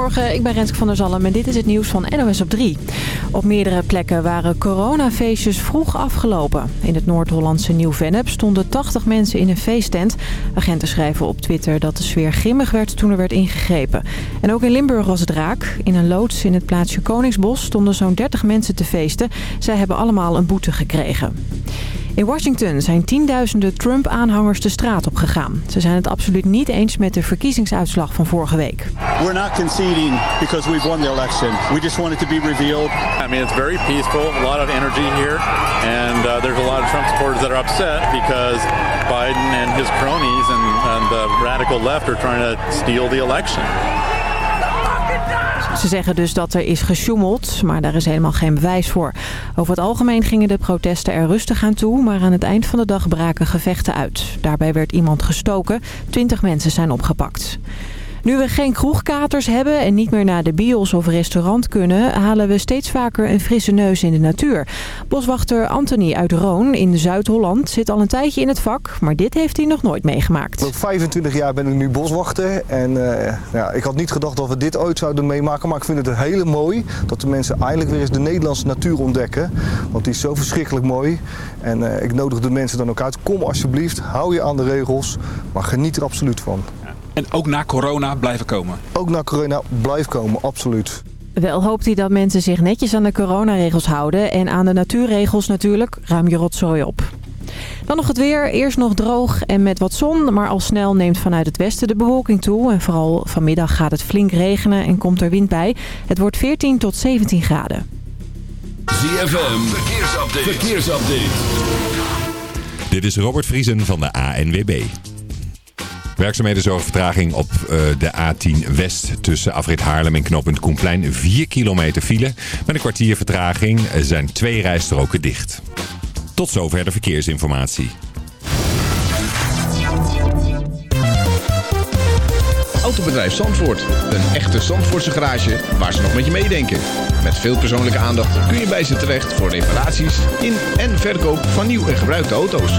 Goedemorgen, ik ben Renske van der Zalm en dit is het nieuws van NOS op 3. Op meerdere plekken waren coronafeestjes vroeg afgelopen. In het Noord-Hollandse Nieuw-Vennep stonden 80 mensen in een feesttent. Agenten schrijven op Twitter dat de sfeer grimmig werd toen er werd ingegrepen. En ook in Limburg was het raak. In een loods in het plaatsje Koningsbos stonden zo'n 30 mensen te feesten. Zij hebben allemaal een boete gekregen. In Washington zijn tienduizenden Trump-aanhangers de straat op gegaan. Ze zijn het absoluut niet eens met de verkiezingsuitslag van vorige week. We're not conceding because we've won the election. We just want it to be revealed. I mean, it's very peaceful, a lot of energy here, and uh, there's a lot of Trump supporters that are upset because Biden and his cronies and, and the radical left are trying to steal the election. Ze zeggen dus dat er is gesjoemeld, maar daar is helemaal geen bewijs voor. Over het algemeen gingen de protesten er rustig aan toe, maar aan het eind van de dag braken gevechten uit. Daarbij werd iemand gestoken, twintig mensen zijn opgepakt. Nu we geen kroegkaters hebben en niet meer naar de bios of restaurant kunnen... halen we steeds vaker een frisse neus in de natuur. Boswachter Anthony uit Roon in Zuid-Holland zit al een tijdje in het vak... maar dit heeft hij nog nooit meegemaakt. Op 25 jaar ben ik nu boswachter en uh, ja, ik had niet gedacht dat we dit ooit zouden meemaken... maar ik vind het heel mooi dat de mensen eindelijk weer eens de Nederlandse natuur ontdekken. Want die is zo verschrikkelijk mooi. En uh, ik nodig de mensen dan ook uit, kom alsjeblieft, hou je aan de regels, maar geniet er absoluut van. En ook na corona blijven komen? Ook na corona blijven komen, absoluut. Wel hoopt hij dat mensen zich netjes aan de coronaregels houden. En aan de natuurregels natuurlijk. Ruim je rotzooi op. Dan nog het weer. Eerst nog droog en met wat zon. Maar al snel neemt vanuit het westen de bewolking toe. En vooral vanmiddag gaat het flink regenen en komt er wind bij. Het wordt 14 tot 17 graden. ZFM. Verkeersupdate. Verkeersupdate. Dit is Robert Vriesen van de ANWB. Werkzaamheden zorgen vertraging op uh, de A10 West tussen Afrit Haarlem en knooppunt Koenplein. 4 kilometer file. Met een kwartier vertraging zijn twee rijstroken dicht. Tot zover de verkeersinformatie. Autobedrijf Zandvoort. Een echte Zandvoortse garage waar ze nog met je meedenken. Met veel persoonlijke aandacht kun je bij ze terecht voor reparaties in en verkoop van nieuw en gebruikte auto's.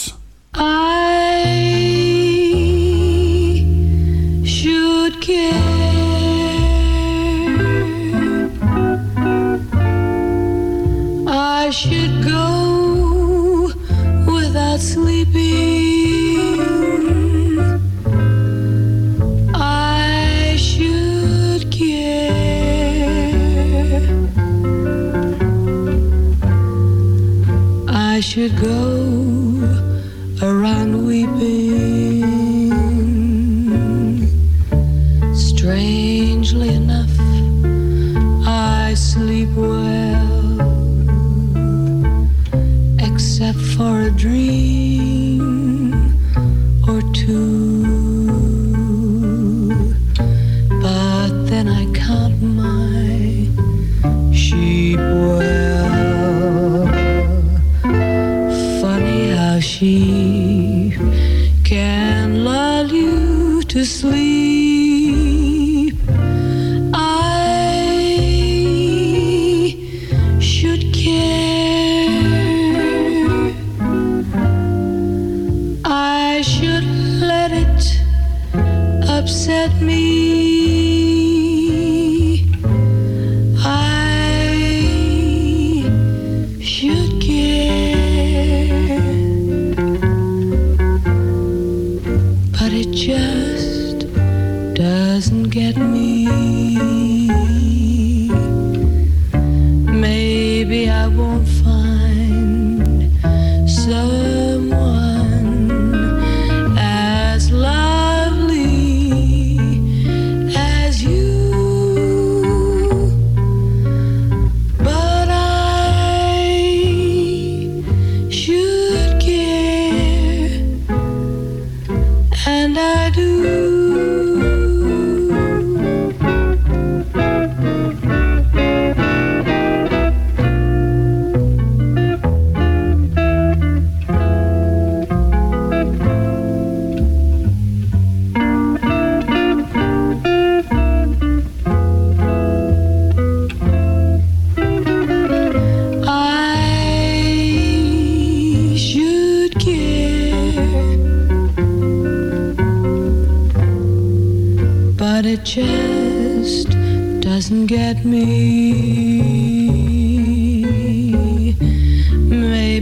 Should go without sleeping.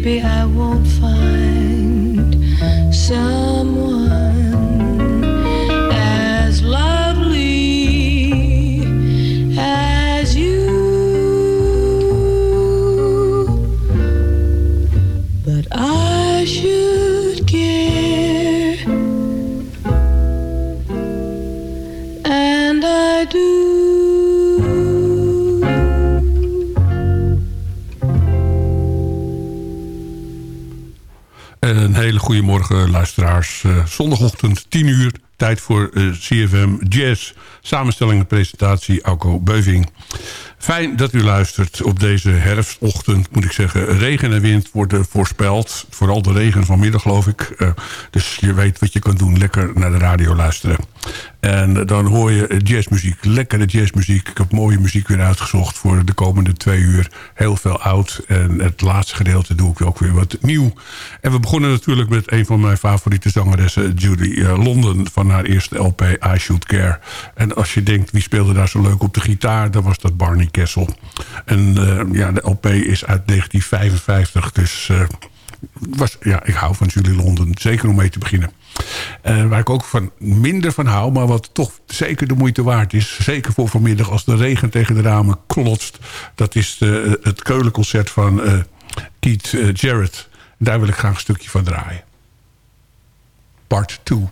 Maybe I won't find someone zondagochtend, 10 uur, tijd voor eh, CFM Jazz. Samenstelling en presentatie, Alco Beuving. Fijn dat u luistert op deze herfstochtend, moet ik zeggen. Regen en wind worden voorspeld. Vooral de regen vanmiddag, geloof ik. Eh, dus je weet wat je kan doen. Lekker naar de radio luisteren. En dan hoor je jazzmuziek. Lekkere jazzmuziek. Ik heb mooie muziek weer uitgezocht voor de komende twee uur. Heel veel oud. En het laatste gedeelte doe ik ook weer wat nieuw. En we begonnen natuurlijk met een van mijn favoriete zangeressen... Judy eh, London van haar eerste LP I Should Care. En als je denkt, wie speelde daar zo leuk op de gitaar... dan was dat Barney Kessel. En eh, ja, de LP is uit 1955. Dus eh, was, ja, ik hou van Julie London. Zeker om mee te beginnen. Eh, waar ik ook van minder van hou, maar wat toch zeker de moeite waard is. Zeker voor vanmiddag als de regen tegen de ramen klotst. Dat is de, het keulenconcert van eh, Keith eh, Jarrett. Daar wil ik graag een stukje van draaien. Part 2.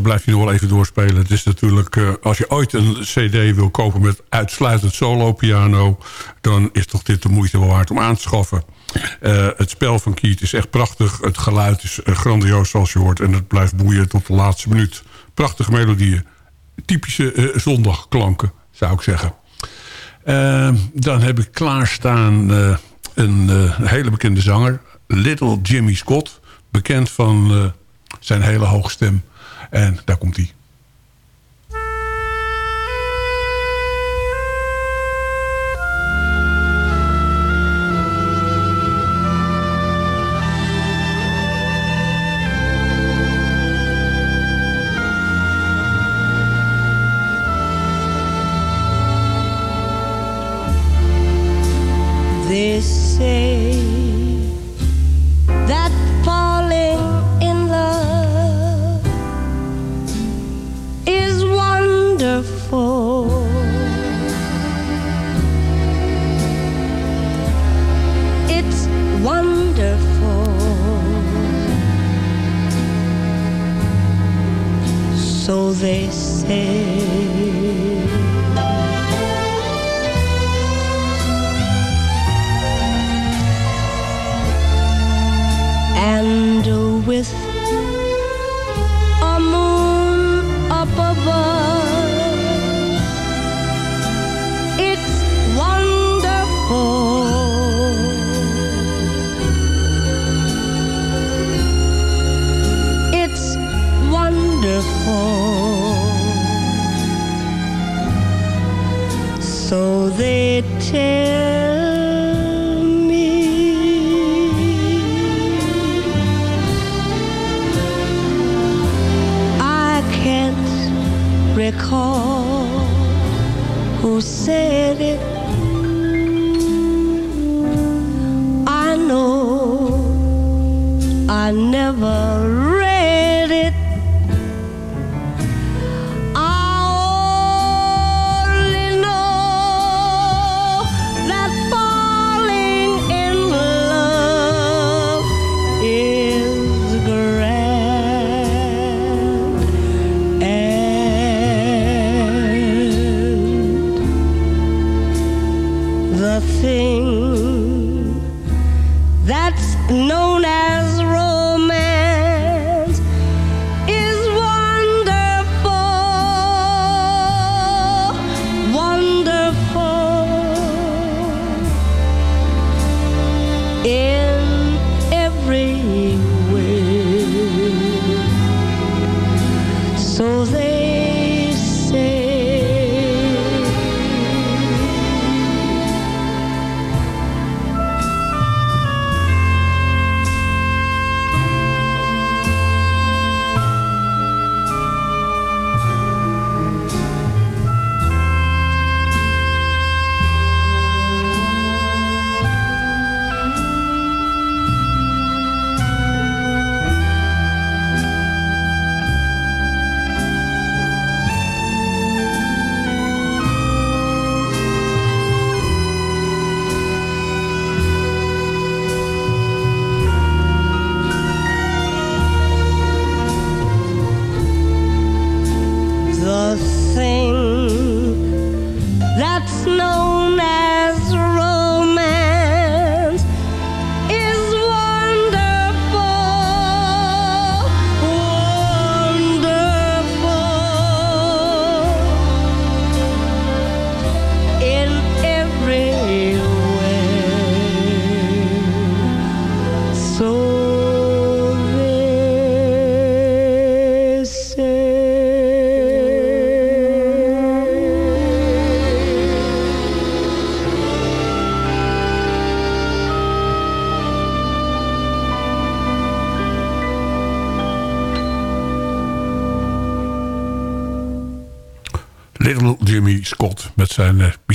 Zo blijft hij nog wel even doorspelen. Het is natuurlijk, eh, als je ooit een cd wil kopen met uitsluitend solo piano... dan is toch dit de moeite wel waard om aan te schaffen. Eh, het spel van Keith is echt prachtig. Het geluid is grandioos zoals je hoort. En het blijft boeien tot de laatste minuut. Prachtige melodieën. Typische zondagklanken, zou ik zeggen. dan heb ik klaarstaan een hele bekende zanger. Little Jimmy Scott. Bekend van zijn hele hoge stem. En daar komt hij. veces. tell me. I can't recall who said it. I know I never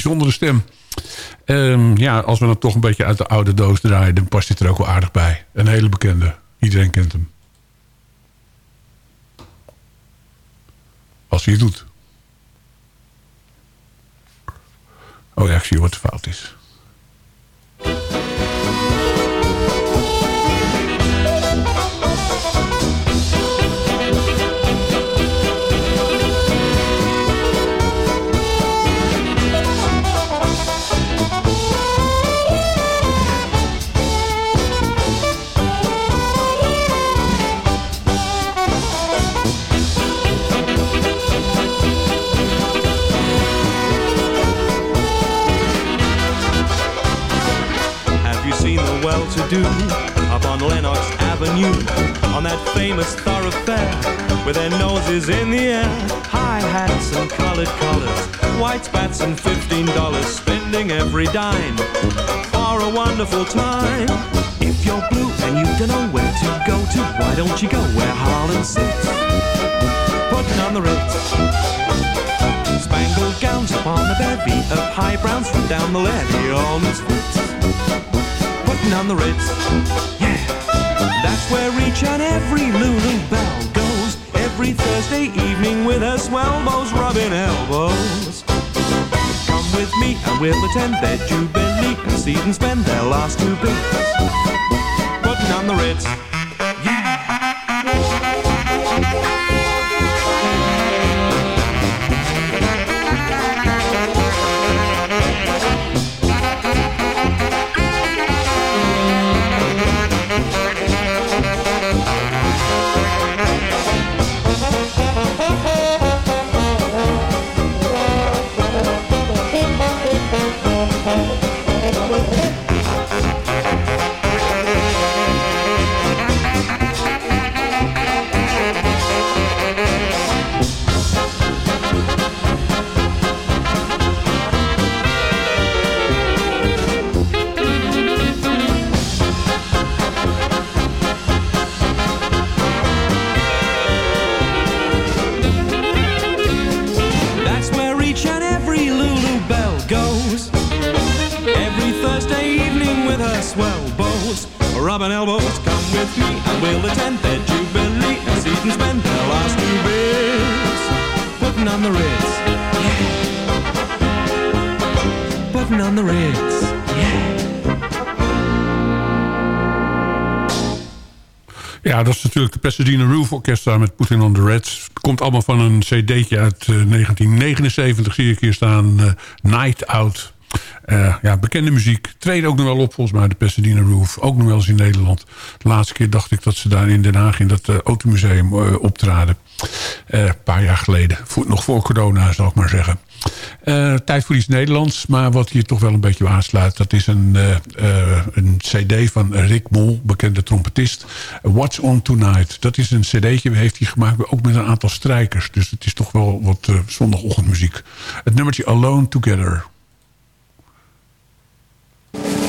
bijzondere stem. Um, ja, als we dan toch een beetje uit de oude doos draaien... dan past dit er ook wel aardig bij. Een hele bekende. Iedereen kent hem. Als hij het doet. Oh ja, ik zie wat de fout is. Well-to-do up on Lenox Avenue on that famous thoroughfare with their noses in the air, high hats and colored collars, white spats and fifteen dollars, spending every dime for a wonderful time. If you're blue and you don't know where to go to, why don't you go where Harlan sits, putting on the Ritz. Spangled gowns upon a bevy of high browns from down the levee, all misfits, on the Ritz. Yeah, that's where each and every Lulu Bell goes every Thursday evening with her swell bows rubbing elbows. Come with me and we'll attend their jubilee and see them spend their last two bits putting on the Ritz. Ja, dat is natuurlijk de Pasadena Roof Orchestra met Putting on the Reds. Komt allemaal van een cd'tje uit eh, 1979, zie ik hier staan. eh, Night Out. Eh, ja, bekende muziek. Treden ook nog wel op volgens mij, de Pasadena Roof. Ook nog wel eens in Nederland. De laatste keer dacht ik dat ze daar in Den Haag in dat uh, automuseum uh, optraden. Een paar jaar geleden. Voor, nog voor corona, zal ik maar zeggen. Tijd voor iets Nederlands, maar wat hier toch wel een beetje aansluit... dat is een, een cd van Rick Mol, bekende trompetist. What's On Tonight. Dat is een cd'tje, heeft hij gemaakt, ook met een aantal strijkers. Dus het is toch wel wat zondagochtendmuziek. Het nummertje Alone Together. you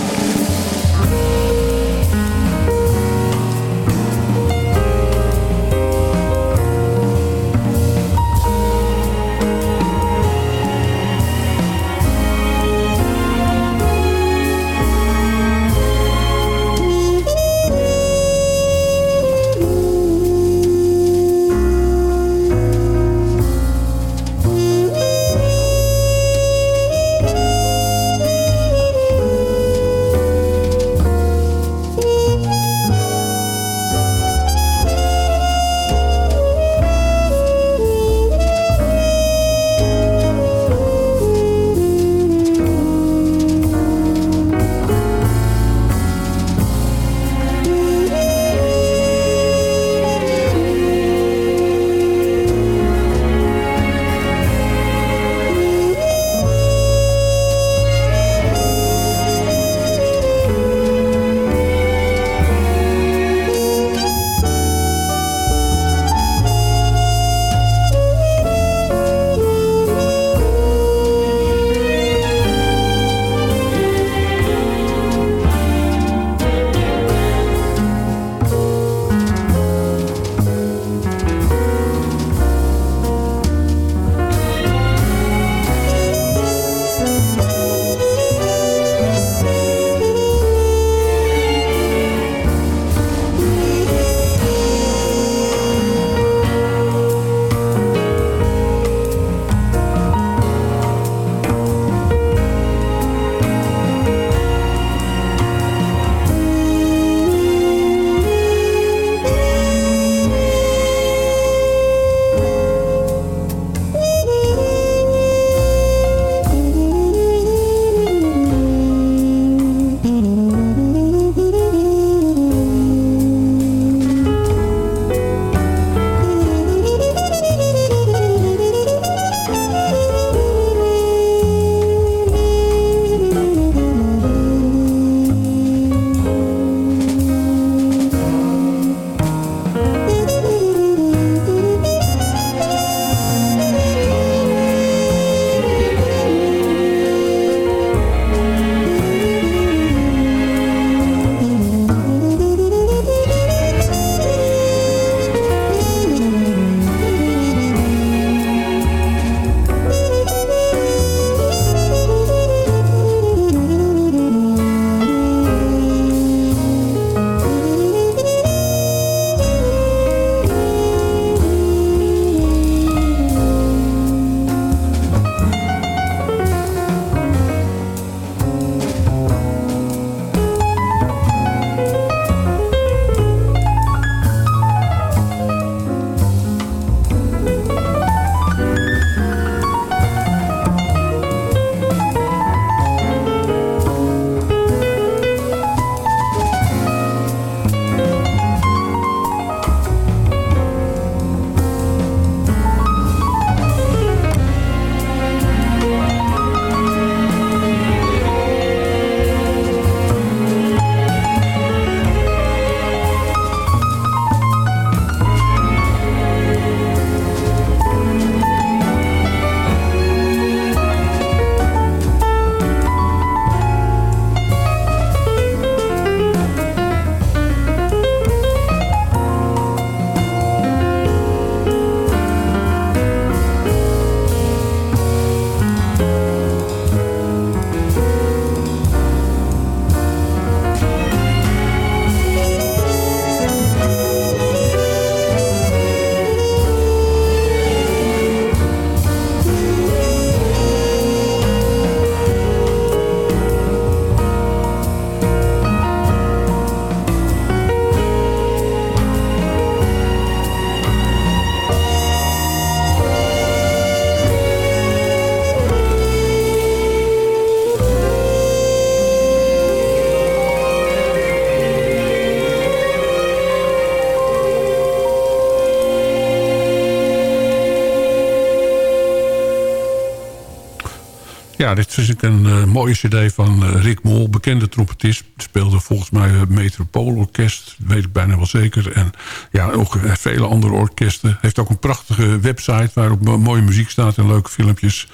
Ja, dit is een uh, mooie cd van uh, Rick Mol, bekende trompetist. Speelde volgens mij het Metropoolorkest, weet ik bijna wel zeker. En ja, ook vele andere orkesten. Heeft ook een prachtige website waarop mooie muziek staat en leuke filmpjes.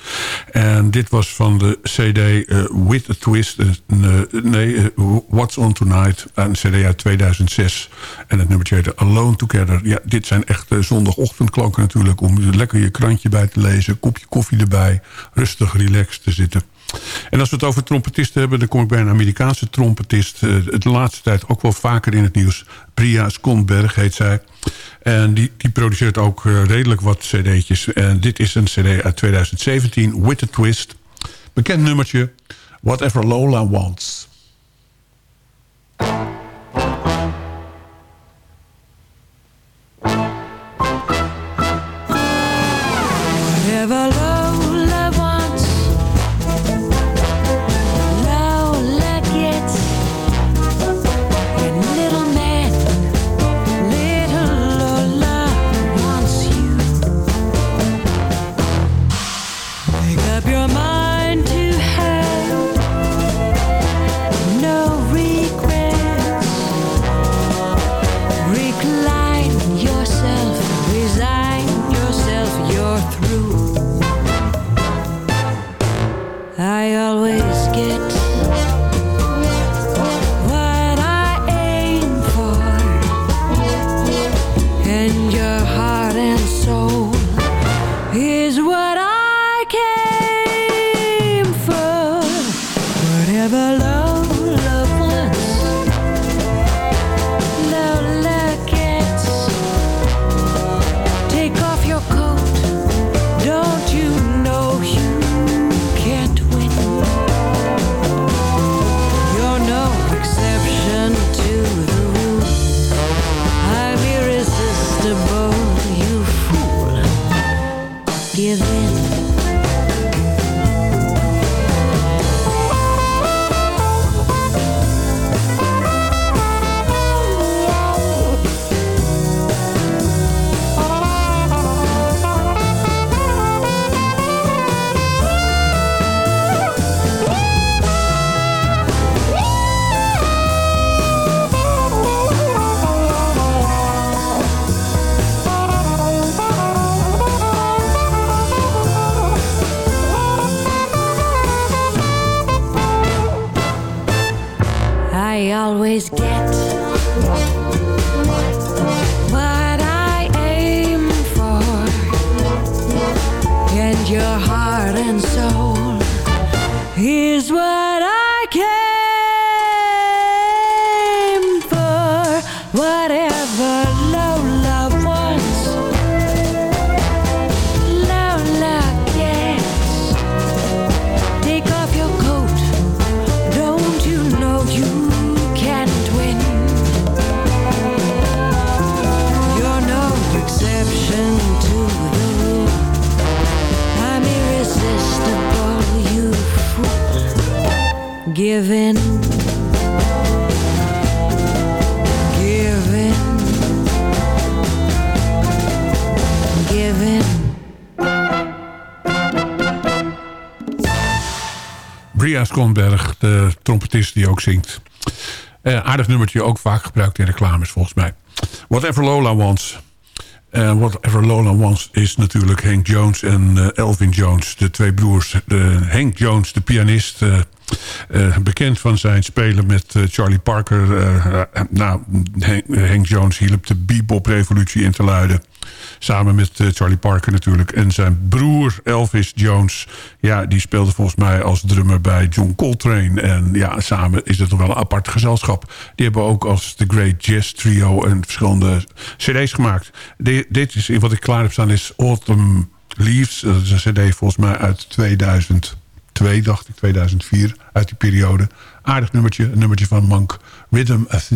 En dit was van de cd With a Twist. nee, What's On Tonight. Een cd uit 2006. En het nummertje heette Alone Together. Ja, dit zijn echt zondagochtendklanken natuurlijk. Om lekker je krantje bij te lezen. Kopje koffie erbij. Rustig, relaxed te zitten. En als we het over trompetisten hebben... dan kom ik bij een Amerikaanse trompetist. Uh, de laatste tijd ook wel vaker in het nieuws. Priya Skonberg heet zij. En die, die produceert ook uh, redelijk wat cd'tjes. En dit is een cd uit 2017, With a Twist. Bekend nummertje, Whatever Lola Wants. Skonberg, de trompetist die ook zingt. Uh, aardig nummertje, ook vaak gebruikt in reclames volgens mij. Whatever Lola Wants. Uh, Whatever Lola Wants is natuurlijk Hank Jones en uh, Elvin Jones. De twee broers. De, Hank Jones, de pianist... Bekend van zijn spelen met Charlie Parker. Nou, Hank, Hank Jones hielp de bebop-revolutie in te luiden. Samen met uh, Charlie Parker natuurlijk. En zijn broer Elvis Jones. Ja, die speelde volgens mij als drummer bij John Coltrane. En ja, samen is het nog wel een apart gezelschap. Die hebben ook als The Great Jazz Trio... en verschillende cd's gemaakt. Dit is wat ik klaar heb staan is Autumn Leaves. Dat is een cd volgens mij uit 2002, dacht ik, 2004. Uit die periode. Aardig nummertje. Een nummertje van Monk. Rhythm of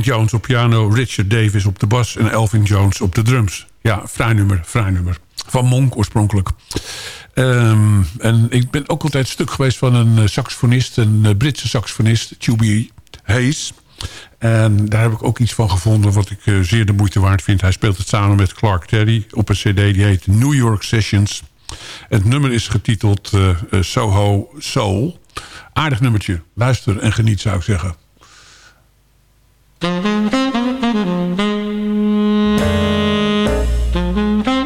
Jones op piano, Richard Davis op de bas... en Elvin Jones op de drums. Ja, fraai nummer, fraai nummer. Van Monk oorspronkelijk. Ehm, en ik ben ook altijd stuk geweest van een eh, saxofonist... een uh, Britse saxofonist, Chubby Hayes... En daar heb ik ook iets van gevonden wat ik uh, zeer de moeite waard vind. Hij speelt het samen met Clark Terry op een cd die heet New York Sessions. Het nummer is getiteld Soho Soul. Aardig nummertje. Luister en geniet zou ik zeggen. Thank you.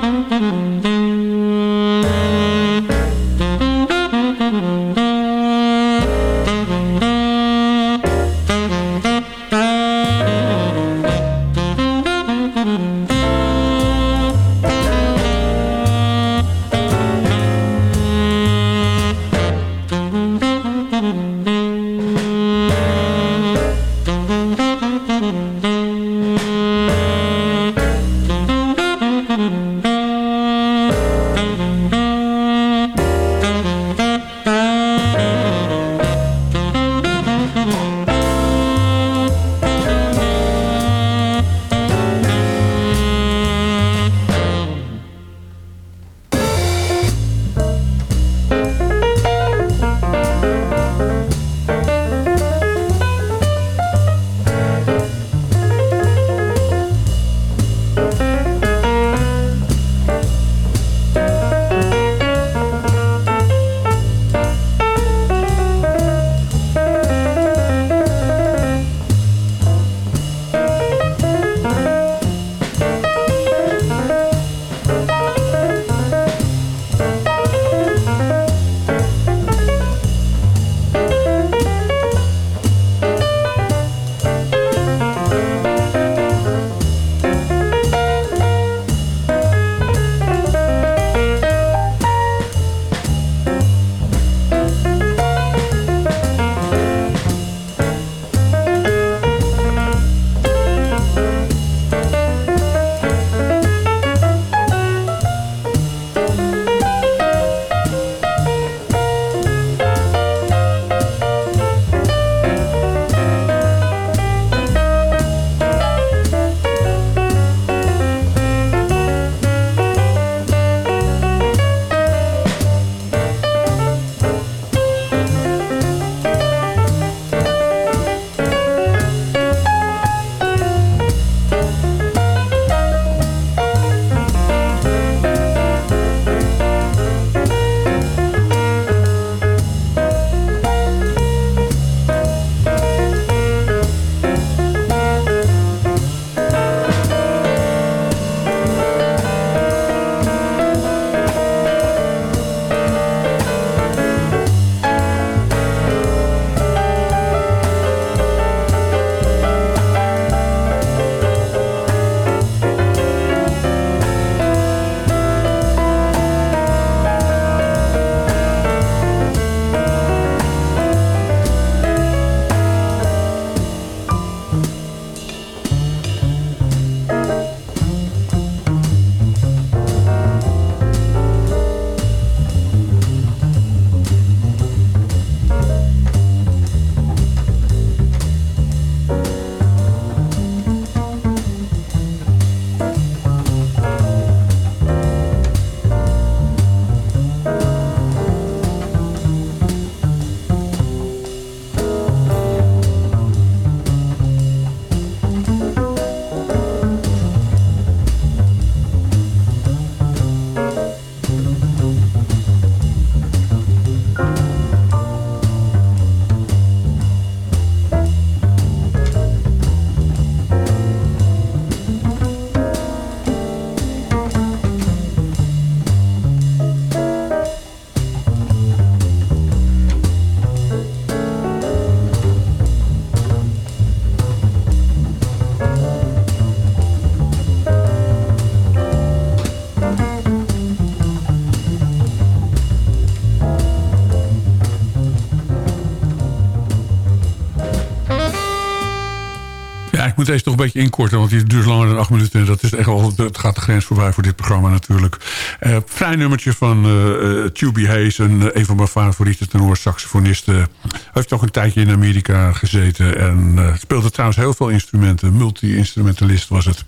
Ik moet deze toch een beetje inkorten, want die duurt langer dan acht minuten. En dat is echt wel, het gaat de grens voorbij voor dit programma natuurlijk. Uh, vrij nummertje van uh, Tubby Hayes, een, een van mijn favoriete tenor-saxofonisten. heeft toch een tijdje in Amerika gezeten en speelde trouwens heel veel instrumenten. Multi-instrumentalist was het.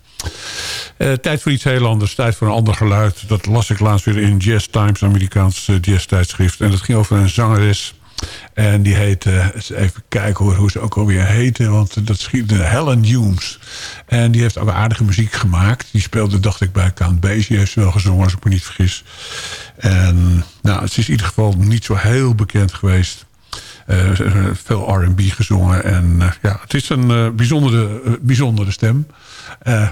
Tijd voor iets heel anders, tijd voor een ander geluid. Dat las ik laatst weer in Jazz Times, Amerikaans uh, jazz-tijdschrift. En dat ging over een zangeres. En die heette, even kijken hoor, hoe ze ook alweer heette. Want dat schiet Helen Humes. En die heeft ook aardige muziek gemaakt. Die speelde, dacht ik, bij Count Basie. Heeft ze wel gezongen, als ik me niet vergis. En nou, het is in ieder geval niet zo heel bekend geweest. Uh, veel R&B gezongen. En uh, ja, het is een uh, bijzondere, bijzondere stem.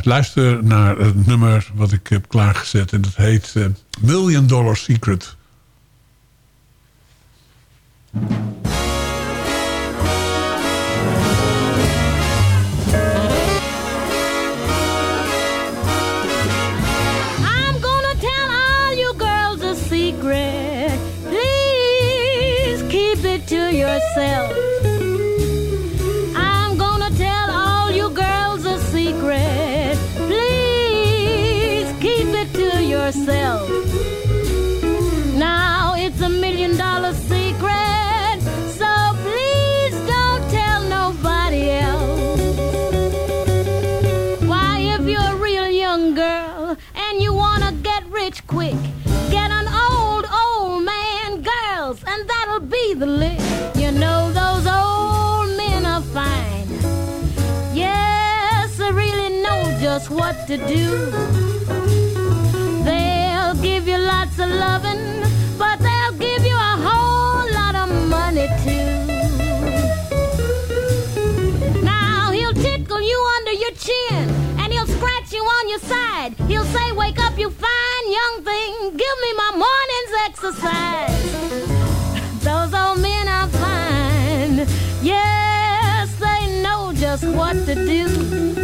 luister naar het nummer wat ik heb klaargezet. En dat heet Million Dollar Secret. Thank you. What to do. They'll give you lots of loving, but they'll give you a whole lot of money too. Now he'll tickle you under your chin, and he'll scratch you on your side. He'll say, "Wake up, you fine young thing. Give me my morning's exercise." Those old men are fine. Yes, they know just what to do.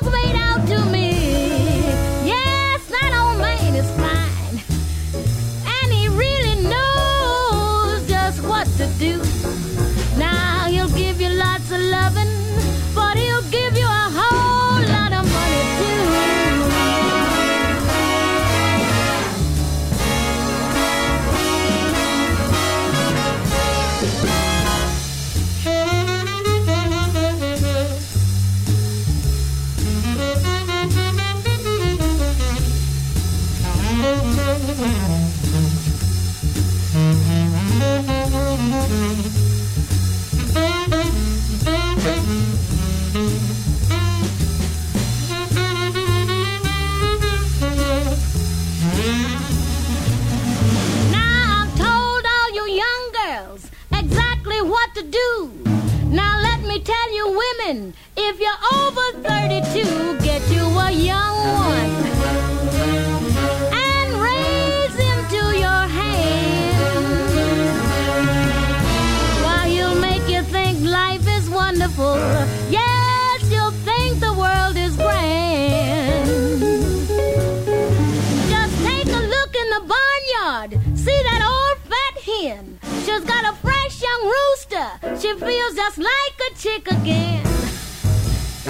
She feels just like a chick again.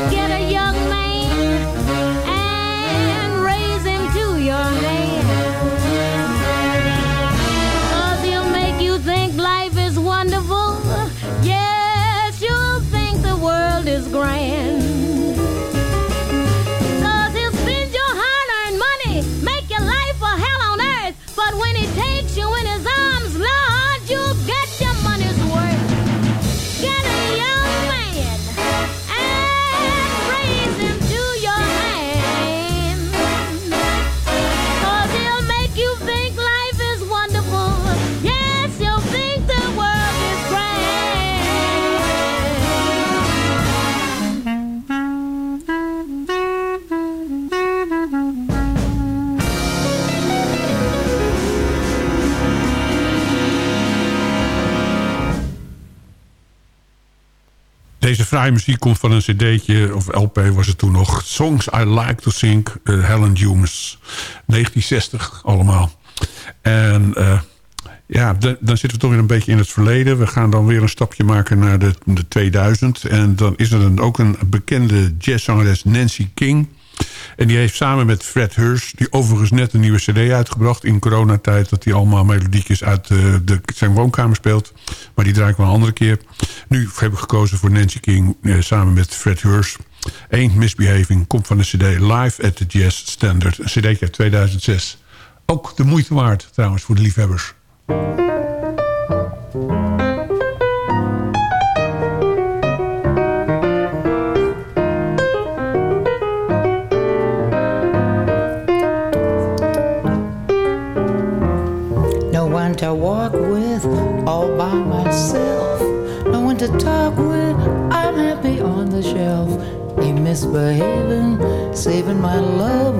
Get a young man fraaie muziek komt van een cd'tje, of LP was het toen nog. Songs I Like to Sing, uh, Helen Humes. 1960 allemaal. En uh, ja, dan zitten we toch weer een beetje in het verleden. We gaan dan weer een stapje maken naar de, de 2000. En dan is er dan ook een bekende jazzzangeres Nancy King... En die heeft samen met Fred Hurst, die overigens net een nieuwe cd uitgebracht... in coronatijd, dat hij allemaal melodiekjes uit uh, de, zijn woonkamer speelt. Maar die draai ik wel een andere keer. Nu heb ik gekozen voor Nancy King uh, samen met Fred Hurst. Ain't Misbehaving komt van de cd Live at the Jazz Standard. Een cd uit 2006. Ook de moeite waard trouwens voor de liefhebbers. To walk with all by myself. No one to talk with, I'm happy on the shelf. Ain't misbehaving, saving my love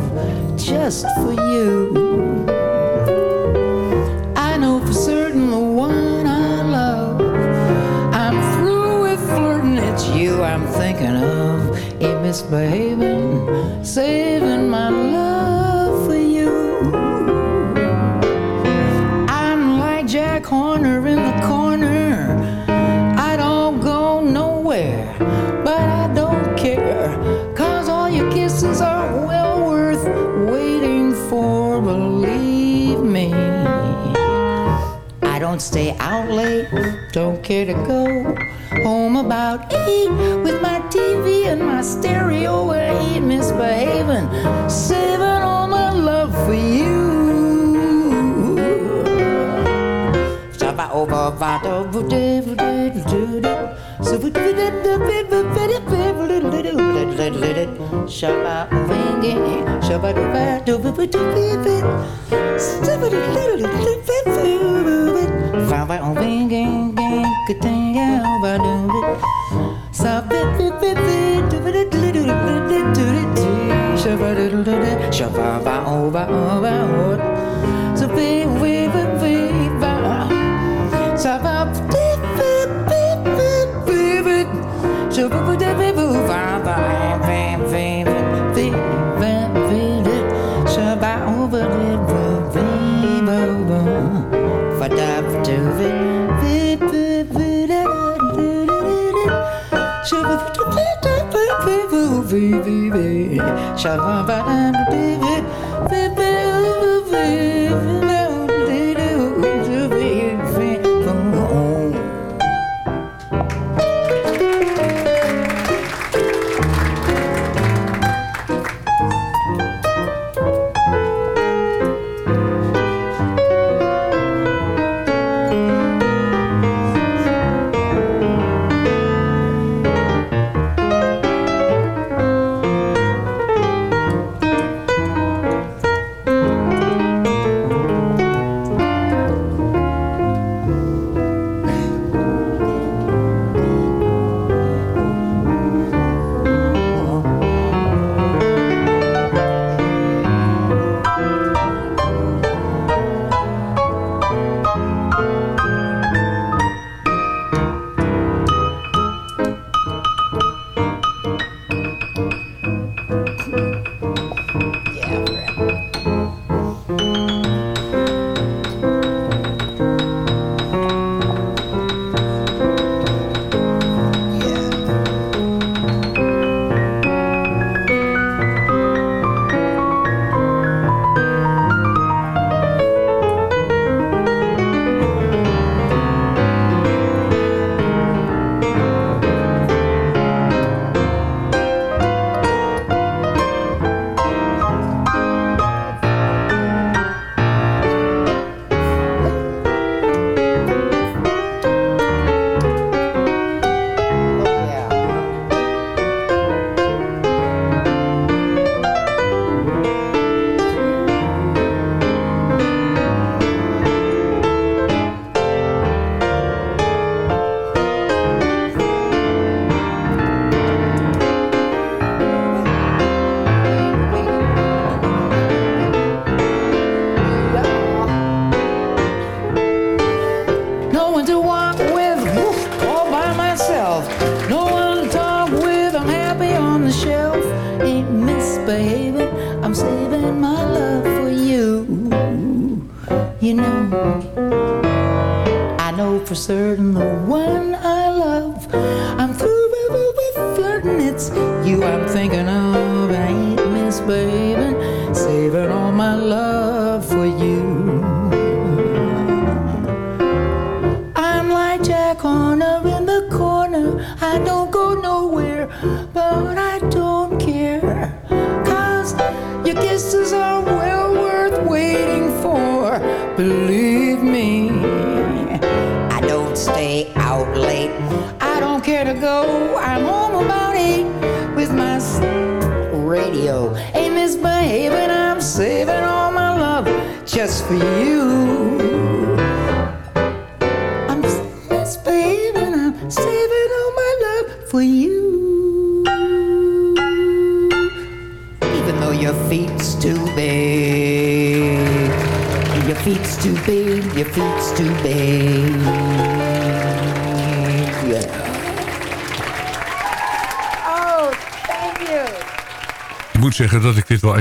just for you. I know for certain the one I love. I'm through with flirting, it's you I'm thinking of. Ain't misbehaving, saving my love stay out late, don't care to go home about eight with my TV and my stereo. I ain't misbehaving, saving all my love for you. over wingy, shabba how I on wing gang gang good thing how I do it so bit bit bit bit do it do it do it do it do it do shaba do do do do shaba ba over over over so big we we we ba so ba bit bit bit bit bit shaba ba da ba ba Shabbat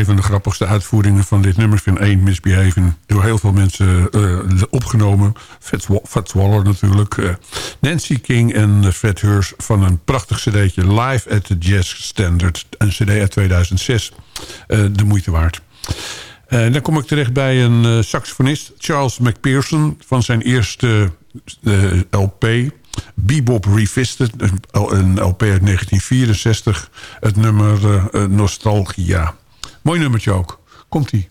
een van de grappigste uitvoeringen van dit nummer vind. Eén, Misbehaven, door heel veel mensen eh, opgenomen. Fats, Wa- Fats Waller natuurlijk. eh, Nancy King en Fred Hurs van een prachtig cd'tje. Live at the Jazz Standard. Een cd uit 2006. Eh, de moeite waard. Dan kom ik terecht bij een saxofonist, Charles McPherson... van zijn eerste LP, Bebop Revisited, een, LP uit 1964. Het nummer Nostalgia. Mooi nummertje ook. Komt-ie.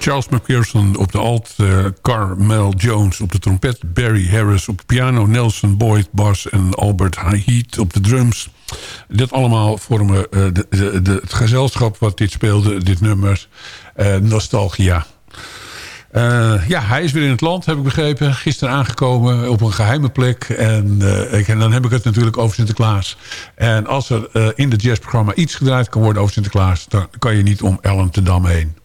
Charles McPherson op de alt, uh, Carmel Jones op de trompet... Barry Harris op de piano, Nelson Boyd, bas en Albert Heat op de drums. Dit allemaal vormen uh, de, de, het gezelschap wat dit speelde, dit nummer, uh, Nostalgia. Ja, hij is weer in het land, heb ik begrepen. Gisteren aangekomen op een geheime plek. En, ik, en dan heb ik het natuurlijk over Sinterklaas. En als er in het jazzprogramma iets gedraaid kan worden over Sinterklaas... dan kan je niet om Ellen te Dam heen.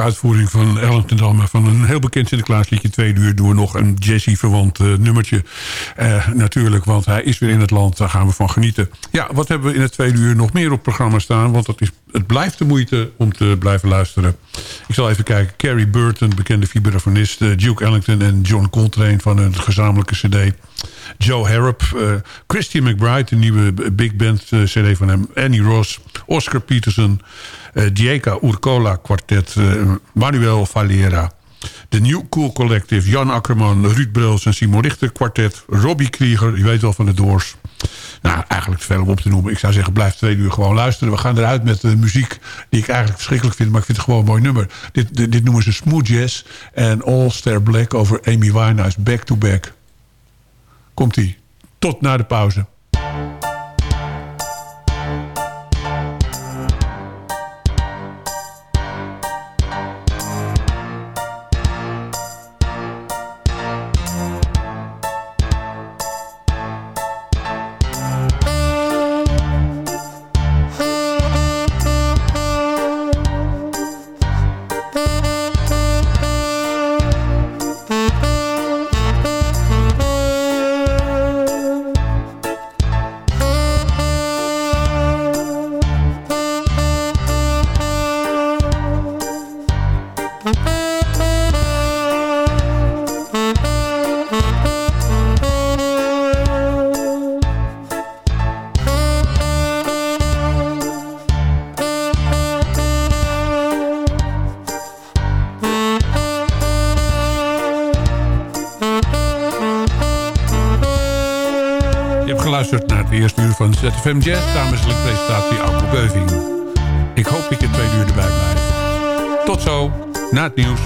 Uitvoering van Ellen ten Damme. Van een heel bekend Sinterklaasliedje. Tweede uur doen we nog een Jazzy-verwant uh, nummertje. Uh, natuurlijk, want hij is weer in het land. Daar gaan we van genieten. Ja, wat hebben we in het tweede uur nog meer op programma staan? Want dat is, het blijft de moeite om te blijven luisteren. Ik zal even kijken. Carrie Burton, bekende vibrafonist. Uh, Duke Ellington en John Coltrane van hun gezamenlijke cd. Joe Harrop. Christy McBride, de nieuwe big band cd van hem. Annie Ross. Oscar Peterson. Uh, Dieka Urcola kwartet, Manuel Valera. De New Cool Collective, Jan Akkerman, Ruud Brels en Simon Richter kwartet. Robbie Krieger, je weet wel van de Doors. Nou, eigenlijk veel om op te noemen. Ik zou zeggen, blijf twee uur gewoon luisteren. We gaan eruit met de muziek die ik eigenlijk verschrikkelijk vind. Maar ik vind het gewoon een mooi nummer. Dit, dit, dit noemen ze smooth jazz. En All Star Black over Amy Winehouse. Back to back. Komt-ie. Tot na de pauze. ZFM Jazz. Samenstelling presentatie Auto Beuving. Ik hoop dat je twee uur erbij blijft. Tot zo, na het nieuws.